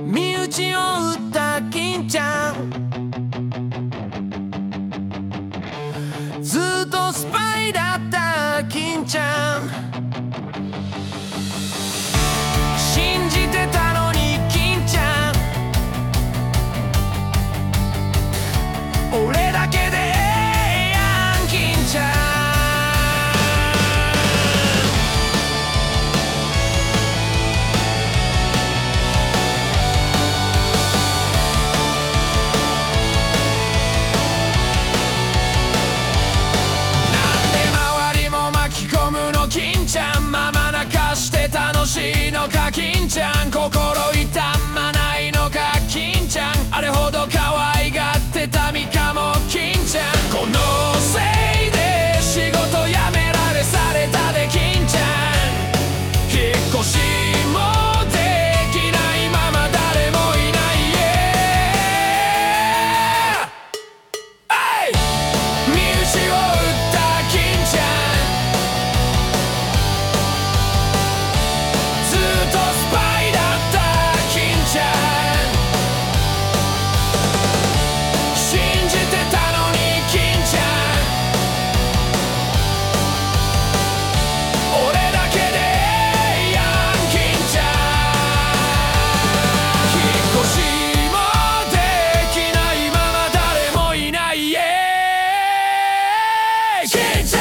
身内を打った金ちゃん。ずっとスパイだった金ちゃん。ちゃん心 Change, change.